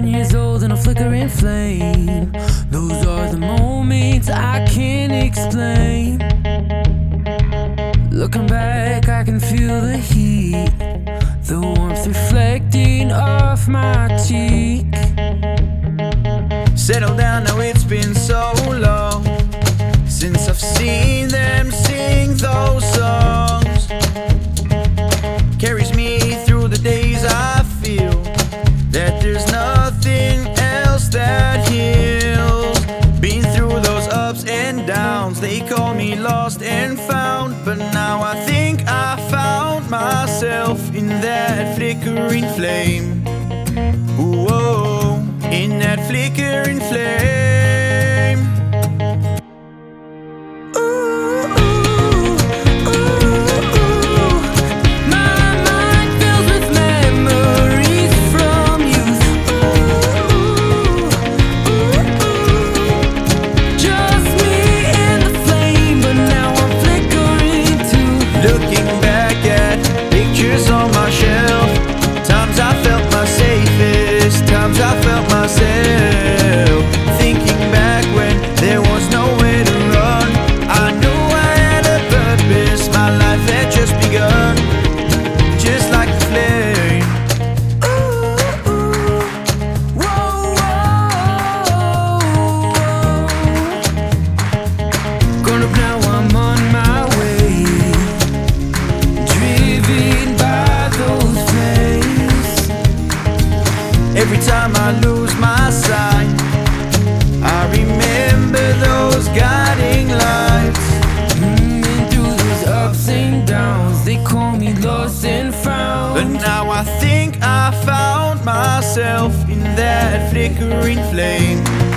nine years old and a flickering flame. Those are the moments I can't explain. Looking back, I can feel the heat, the warmth reflecting off my cheek. Settle down now, it's been so long. Downs, they call me lost and found. But now I think I found myself in that flickering flame. Whoa, oh, oh. in that flickering flame. Time I lose my sight, I remember those guiding lights. Mm, and through those ups and downs, they call me lost and found. But now I think I found myself in that flickering flame.